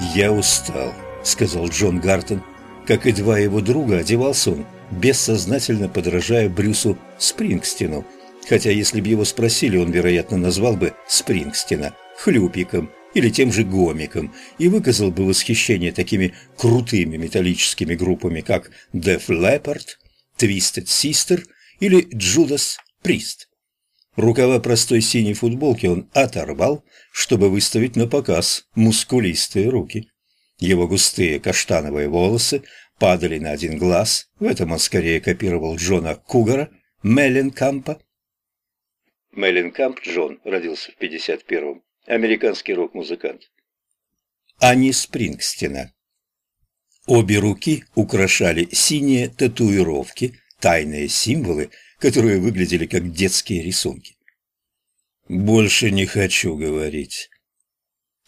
«Я устал», — сказал Джон Гартон. Как и два его друга, одевался он, бессознательно подражая Брюсу Спрингстину. Хотя, если бы его спросили, он, вероятно, назвал бы Спрингстина хлюпиком или тем же гомиком и выказал бы восхищение такими крутыми металлическими группами, как Def Leppard, Twisted Sister или Judas Priest. Рукава простой синей футболки он оторвал, чтобы выставить на показ мускулистые руки. Его густые каштановые волосы падали на один глаз, в этом он скорее копировал Джона Кугара, Мелленкампа. Мелленкамп Джон родился в 51-м, американский рок-музыкант. А не Спрингстина. Обе руки украшали синие татуировки, тайные символы, которые выглядели как детские рисунки. «Больше не хочу говорить.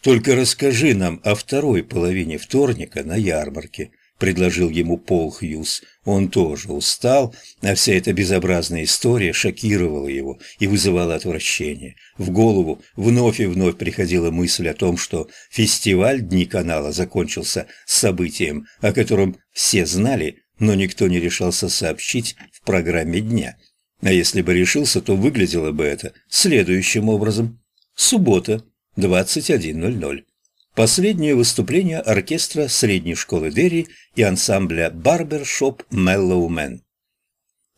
Только расскажи нам о второй половине вторника на ярмарке», — предложил ему Пол Хьюз. Он тоже устал, а вся эта безобразная история шокировала его и вызывала отвращение. В голову вновь и вновь приходила мысль о том, что фестиваль Дни канала закончился событием, о котором все знали, но никто не решался сообщить в программе дня. А если бы решился, то выглядело бы это следующим образом. Суббота, 21.00. Последнее выступление оркестра средней школы Дерри и ансамбля Барбершоп Меллоумен.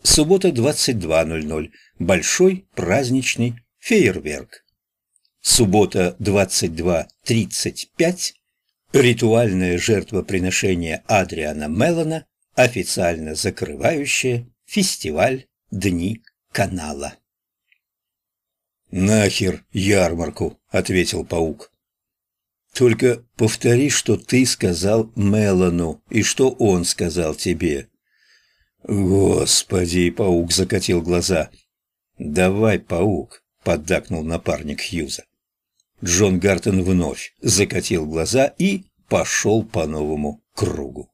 Суббота, 22.00. Большой праздничный фейерверк. Суббота, 22.35. Ритуальное жертвоприношение Адриана Меллона официально закрывающее фестиваль «Дни канала». «Нахер ярмарку», — ответил паук. «Только повтори, что ты сказал Мелану и что он сказал тебе». «Господи!» — паук закатил глаза. «Давай, паук!» — поддакнул напарник Хьюза. Джон Гартон вновь закатил глаза и пошел по новому кругу.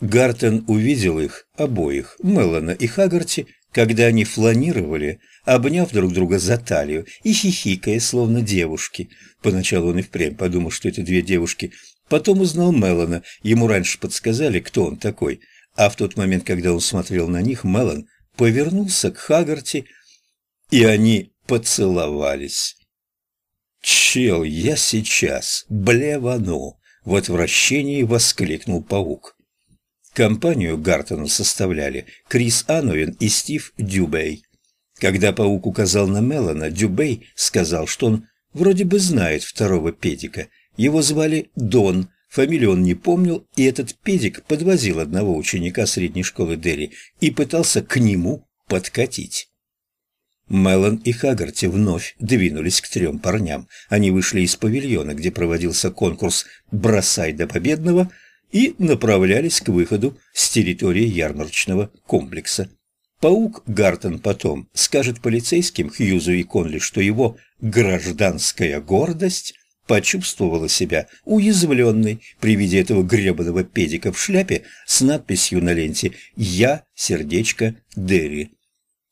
Гартон увидел их, обоих, Мелана и Хагарти, когда они фланировали, обняв друг друга за талию и хихикая, словно девушки. Поначалу он и впрямь подумал, что это две девушки. Потом узнал Мелана, ему раньше подсказали, кто он такой. А в тот момент, когда он смотрел на них, Мелан повернулся к Хагарти, и они поцеловались. «Чел, я сейчас блевану!» — в отвращении воскликнул паук. Компанию Гартону составляли Крис Ановин и Стив Дюбей. Когда паук указал на Мелана, Дюбей сказал, что он вроде бы знает второго педика. Его звали Дон, фамилию он не помнил, и этот педик подвозил одного ученика средней школы Дерри и пытался к нему подкатить. Мелан и Хагарти вновь двинулись к трем парням. Они вышли из павильона, где проводился конкурс «Бросай до победного», и направлялись к выходу с территории ярмарочного комплекса. Паук Гартон потом скажет полицейским Хьюзу и Конли, что его гражданская гордость почувствовала себя уязвленной при виде этого гребаного педика в шляпе с надписью на ленте «Я, сердечко, Дерри».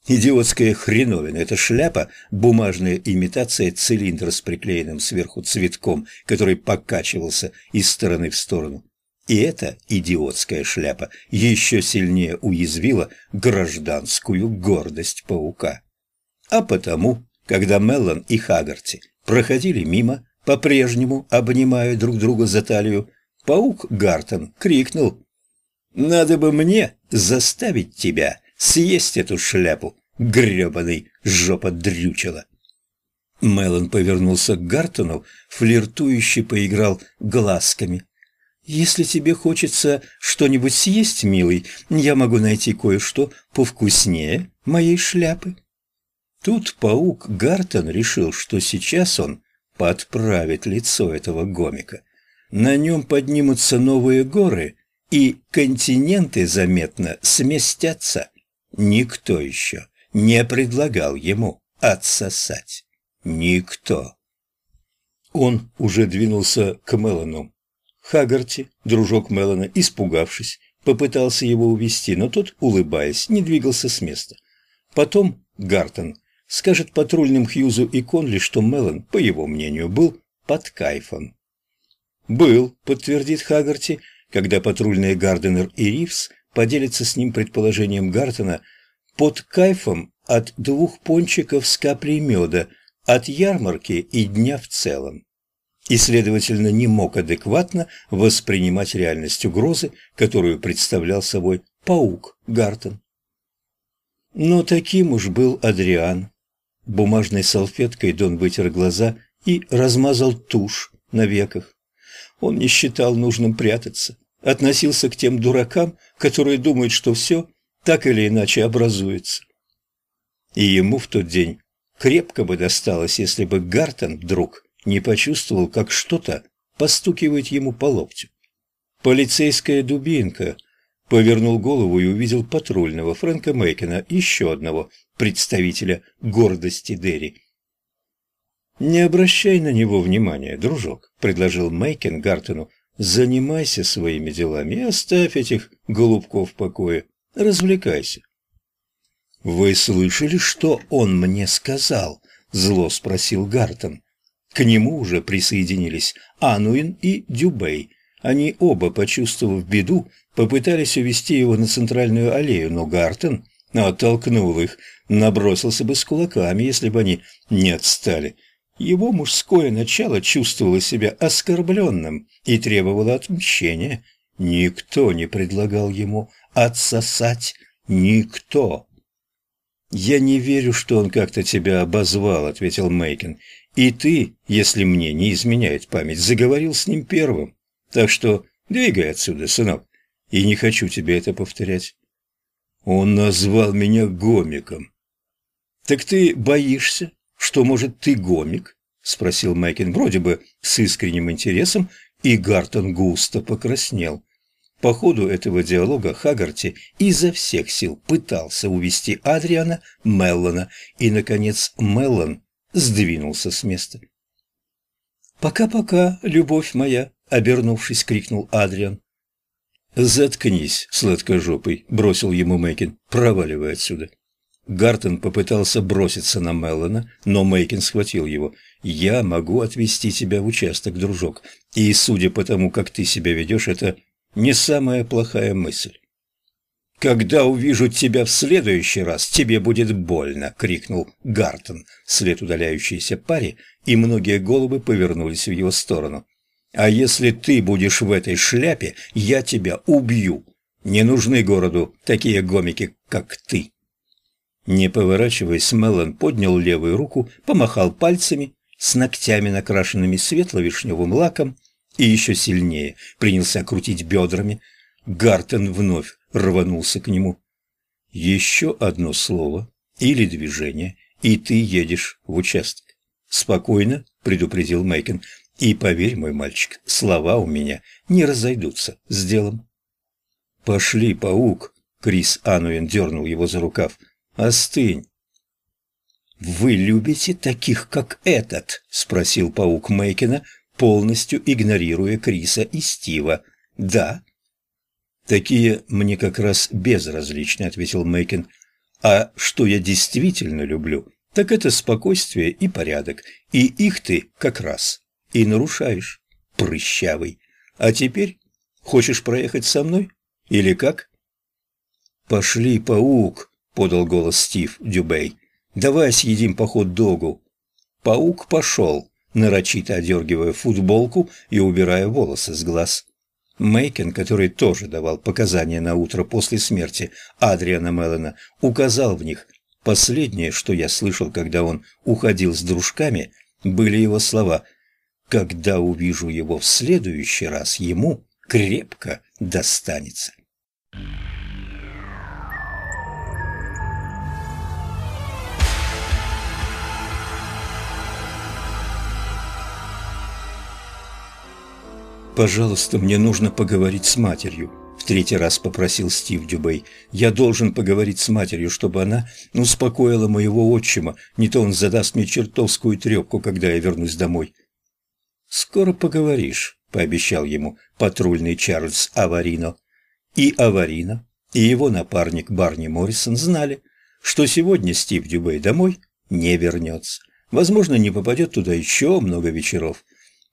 Идиотская хреновина. Эта шляпа – бумажная имитация цилиндра с приклеенным сверху цветком, который покачивался из стороны в сторону. И эта идиотская шляпа еще сильнее уязвила гражданскую гордость паука. А потому, когда Меллон и Хагарти проходили мимо, по-прежнему обнимая друг друга за талию, паук Гартон крикнул «Надо бы мне заставить тебя съесть эту шляпу, гребаный жопа дрючила!» Меллон повернулся к Гартону, флиртующе поиграл глазками. «Если тебе хочется что-нибудь съесть, милый, я могу найти кое-что повкуснее моей шляпы». Тут паук Гартон решил, что сейчас он подправит лицо этого гомика. На нем поднимутся новые горы, и континенты заметно сместятся. Никто еще не предлагал ему отсосать. Никто. Он уже двинулся к Мелану, Хагарти, дружок Мелана, испугавшись, попытался его увести, но тот, улыбаясь, не двигался с места. Потом Гартон скажет патрульным Хьюзу и Конли, что Мелан, по его мнению, был под кайфом. «Был», — подтвердит Хагарти, когда патрульные Гарденер и Ривз поделятся с ним предположением Гартона под кайфом от двух пончиков с каплей меда, от ярмарки и дня в целом. И, следовательно, не мог адекватно воспринимать реальность угрозы, которую представлял собой паук Гартон. Но таким уж был Адриан. Бумажной салфеткой Дон вытер глаза и размазал тушь на веках. Он не считал нужным прятаться, относился к тем дуракам, которые думают, что все так или иначе образуется. И ему в тот день крепко бы досталось, если бы Гартон вдруг не почувствовал, как что-то постукивает ему по локтю. Полицейская дубинка повернул голову и увидел патрульного Фрэнка Мейкена, еще одного представителя гордости Дерри. «Не обращай на него внимания, дружок», — предложил Мейкен Гартону. «Занимайся своими делами и оставь этих голубков в покое. Развлекайся». «Вы слышали, что он мне сказал?» — зло спросил Гартон. К нему уже присоединились Ануин и Дюбей. Они оба, почувствовав беду, попытались увести его на центральную аллею, но Гартон оттолкнул их, набросился бы с кулаками, если бы они не отстали. Его мужское начало чувствовало себя оскорбленным и требовало отмщения. Никто не предлагал ему отсосать. Никто. «Я не верю, что он как-то тебя обозвал», — ответил Мейкен. «И ты, если мне не изменяет память, заговорил с ним первым. Так что двигай отсюда, сынок, и не хочу тебе это повторять». Он назвал меня гомиком. «Так ты боишься, что, может, ты гомик?» — спросил Мэкин вроде бы с искренним интересом, и Гартон густо покраснел. По ходу этого диалога Хагарти изо всех сил пытался увести Адриана Меллона, и, наконец, Меллон сдвинулся с места. «Пока-пока, любовь моя!» — обернувшись, крикнул Адриан. «Заткнись, сладкожопый!» — бросил ему Мэкин. «Проваливай отсюда!» Гартон попытался броситься на Меллона, но Мейкин схватил его. «Я могу отвезти тебя в участок, дружок, и, судя по тому, как ты себя ведешь, это не самая плохая мысль. «Когда увижу тебя в следующий раз, тебе будет больно!» — крикнул Гартон след удаляющейся паре, и многие головы повернулись в его сторону. «А если ты будешь в этой шляпе, я тебя убью! Не нужны городу такие гомики, как ты!» Не поворачиваясь, Меллон поднял левую руку, помахал пальцами с ногтями, накрашенными светло-вишневым лаком, и еще сильнее принялся крутить бедрами. Гартен вновь рванулся к нему. «Еще одно слово или движение, и ты едешь в участок». «Спокойно», — предупредил Мейкен. «И поверь, мой мальчик, слова у меня не разойдутся с делом». «Пошли, паук!» — Крис Ануэн дернул его за рукав. «Остынь!» «Вы любите таких, как этот?» — спросил паук Мейкена, полностью игнорируя Криса и Стива. «Да». «Такие мне как раз безразличны», — ответил Мэйкен. «А что я действительно люблю, так это спокойствие и порядок, и их ты как раз и нарушаешь, прыщавый. А теперь хочешь проехать со мной? Или как?» «Пошли, паук», — подал голос Стив Дюбей. «Давай съедим по хот-догу». Паук пошел нарочито одергивая футболку и убирая волосы с глаз. Мейкен, который тоже давал показания на утро после смерти Адриана Меллена, указал в них. Последнее, что я слышал, когда он уходил с дружками, были его слова «Когда увижу его в следующий раз, ему крепко достанется». «Пожалуйста, мне нужно поговорить с матерью», — в третий раз попросил Стив Дюбей. «Я должен поговорить с матерью, чтобы она успокоила моего отчима, не то он задаст мне чертовскую трепку, когда я вернусь домой». «Скоро поговоришь», — пообещал ему патрульный Чарльз Аварино. И Аварино, и его напарник Барни Моррисон знали, что сегодня Стив Дюбей домой не вернется. Возможно, не попадет туда еще много вечеров.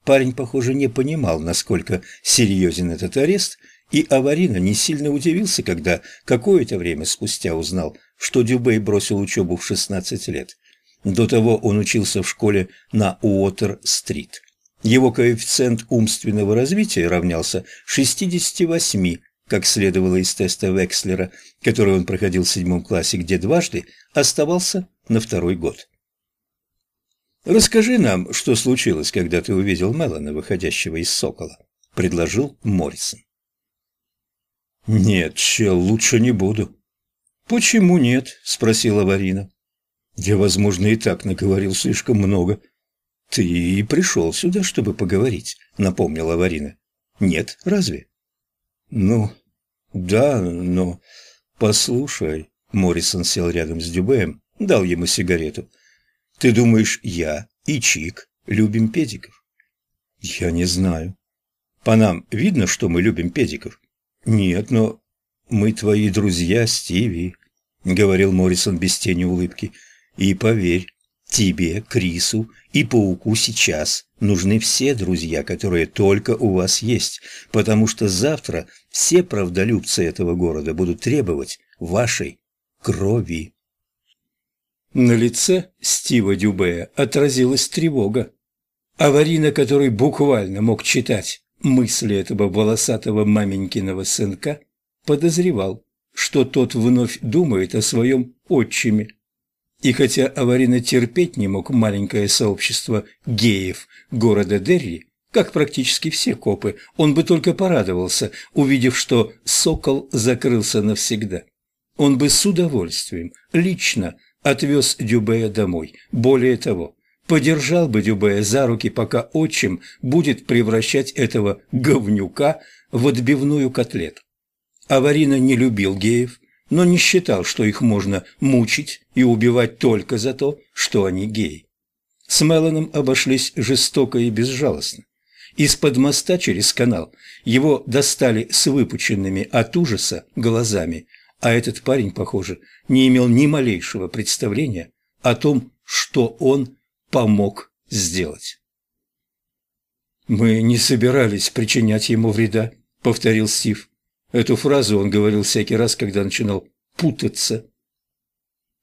Парень, похоже, не понимал, насколько серьезен этот арест, и Аварина не сильно удивился, когда какое-то время спустя узнал, что Дюбей бросил учебу в 16 лет. До того он учился в школе на Уотер-стрит. Его коэффициент умственного развития равнялся 68, как следовало из теста Векслера, который он проходил в седьмом классе, где дважды оставался на второй год. «Расскажи нам, что случилось, когда ты увидел Мелана, выходящего из «Сокола», — предложил Моррисон. «Нет, чел, лучше не буду». «Почему нет?» — спросила Варина. «Я, возможно, и так наговорил слишком много». «Ты и пришел сюда, чтобы поговорить», — напомнила Варина. «Нет, разве?» «Ну, да, но...» «Послушай», — Моррисон сел рядом с Дюбеем, дал ему сигарету. «Ты думаешь, я и Чик любим педиков?» «Я не знаю». «По нам видно, что мы любим педиков?» «Нет, но мы твои друзья, Стиви», — говорил Моррисон без тени улыбки. «И поверь, тебе, Крису и Пауку сейчас нужны все друзья, которые только у вас есть, потому что завтра все правдолюбцы этого города будут требовать вашей крови». На лице Стива Дюбея отразилась тревога. Аварина, который буквально мог читать мысли этого волосатого маменькиного сынка, подозревал, что тот вновь думает о своем отчиме. И хотя Аварина терпеть не мог маленькое сообщество геев города Дерри, как практически все копы, он бы только порадовался, увидев, что «Сокол» закрылся навсегда. Он бы с удовольствием лично отвез Дюбея домой. Более того, подержал бы Дюбея за руки, пока отчим будет превращать этого говнюка в отбивную котлету. Аварина не любил геев, но не считал, что их можно мучить и убивать только за то, что они геи. С Меланом обошлись жестоко и безжалостно. Из-под моста через канал его достали с выпученными от ужаса глазами, а этот парень, похоже, не имел ни малейшего представления о том, что он помог сделать. «Мы не собирались причинять ему вреда», — повторил Стив. Эту фразу он говорил всякий раз, когда начинал путаться.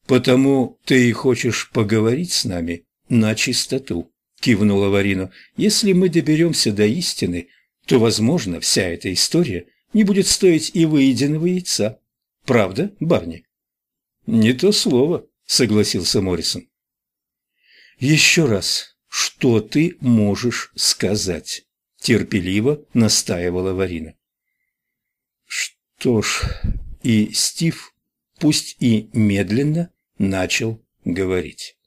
«Потому ты и хочешь поговорить с нами на чистоту», — кивнула Варина. «Если мы доберемся до истины, то, возможно, вся эта история не будет стоить и выеденного яйца. Правда, Барни?» «Не то слово», — согласился Моррисон. «Еще раз, что ты можешь сказать?» – терпеливо настаивала Варина. Что ж, и Стив, пусть и медленно, начал говорить.